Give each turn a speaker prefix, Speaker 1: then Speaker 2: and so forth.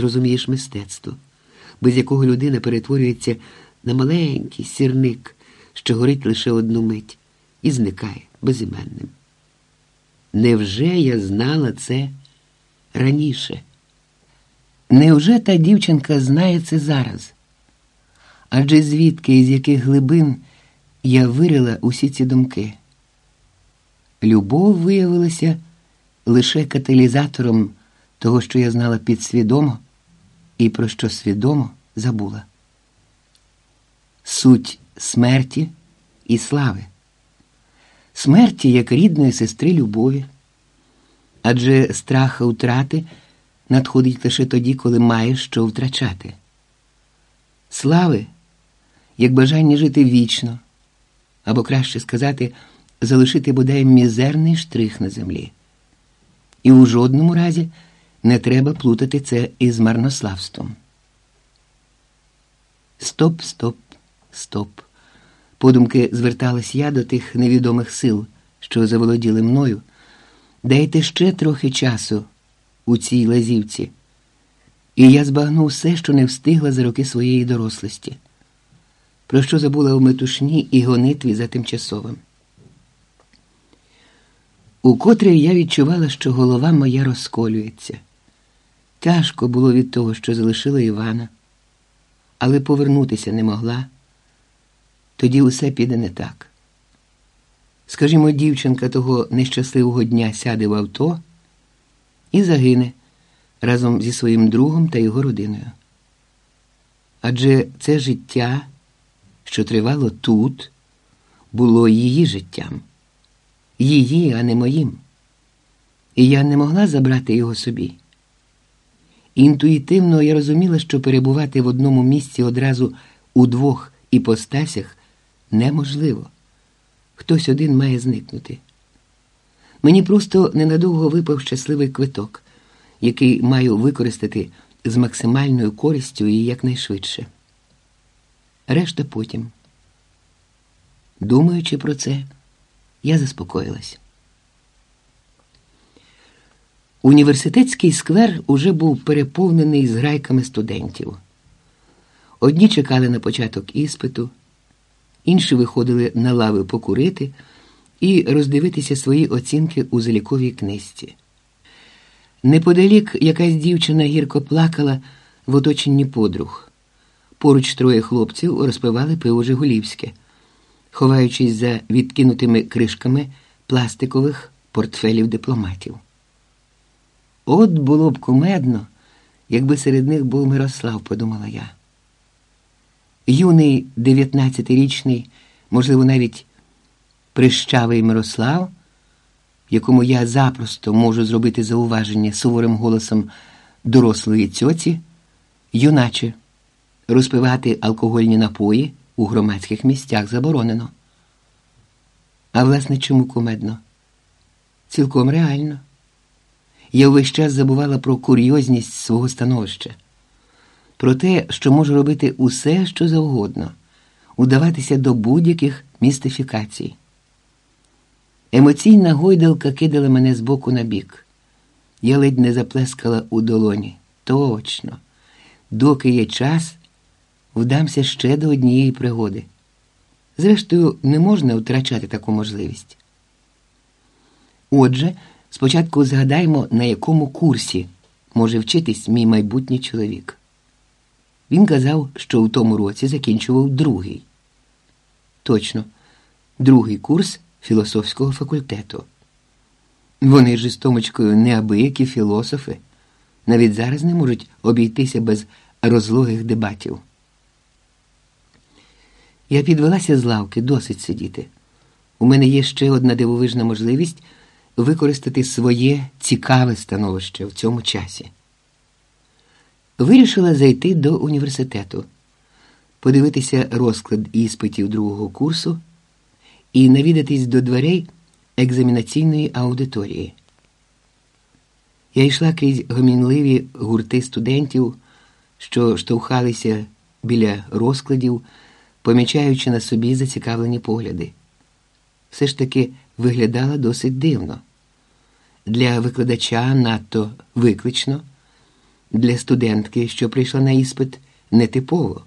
Speaker 1: зрозумієш мистецтво, без якого людина перетворюється на маленький сірник, що горить лише одну мить, і зникає безіменним. Невже я знала це раніше? Невже та дівчинка знає це зараз? Адже звідки і з яких глибин я вирила усі ці думки? Любов виявилася лише каталізатором того, що я знала підсвідомо і про що свідомо забула. Суть смерті і слави, смерті як рідної сестри любові, адже страх утрати надходить лише тоді, коли маєш що втрачати. Слави, як бажання жити вічно, або краще сказати, залишити бодай мізерний штрих на землі. І у жодному разі не треба плутати це із марнославством. Стоп, стоп, стоп. Подумки зверталась я до тих невідомих сил, що заволоділи мною. Дайте ще трохи часу у цій лазівці. І я збагну все, що не встигла за роки своєї дорослості, про що забула у метушні і гонитві за тимчасовим. Укотре я відчувала, що голова моя розколюється. Тяжко було від того, що залишила Івана, але повернутися не могла. Тоді усе піде не так. Скажімо, дівчинка того нещасливого дня сяде в авто і загине разом зі своїм другом та його родиною. Адже це життя, що тривало тут, було її життям, її, а не моїм. І я не могла забрати його собі. Інтуїтивно я розуміла, що перебувати в одному місці одразу у двох іпостасях неможливо. Хтось один має зникнути. Мені просто ненадовго випав щасливий квиток, який маю використати з максимальною користю і якнайшвидше. Решта потім. Думаючи про це, я заспокоїлась. Університетський сквер уже був переповнений зграйками студентів. Одні чекали на початок іспиту, інші виходили на лави покурити і роздивитися свої оцінки у заліковій книжці. Неподалік якась дівчина гірко плакала в оточенні подруг. Поруч троє хлопців розпивали пиво Жигулівське, ховаючись за відкинутими кришками пластикових портфелів дипломатів. От було б кумедно, якби серед них був Мирослав, подумала я. Юний дев'ятнадцятирічний, можливо, навіть прищавий Мирослав, якому я запросто можу зробити зауваження суворим голосом дорослої цьоці, юначе розпивати алкогольні напої у громадських місцях заборонено. А власне, чому кумедно? Цілком реально. Я увесь час забувала про курйозність свого становища, про те, що можу робити усе, що завгодно, удаватися до будь-яких містифікацій. Емоційна гойдалка кидала мене з боку на бік. Я ледь не заплескала у долоні. Точно, доки є час, вдамся ще до однієї пригоди. Зрештою, не можна втрачати таку можливість. Отже, спочатку згадаймо, на якому курсі може вчитись мій майбутній чоловік. Він казав, що в тому році закінчував другий. Точно, другий курс філософського факультету. Вони ж із Томочкою неабиякі філософи, навіть зараз не можуть обійтися без розлогих дебатів. Я підвелася з лавки, досить сидіти. У мене є ще одна дивовижна можливість використати своє цікаве становище в цьому часі. Вирішила зайти до університету, подивитися розклад іспитів другого курсу і навідатись до дверей екзамінаційної аудиторії. Я йшла крізь гомінливі гурти студентів, що штовхалися біля розкладів, помічаючи на собі зацікавлені погляди. Все ж таки виглядала досить дивно. Для викладача надто виклично, Для студентки, що прийшла на іспит, нетипово.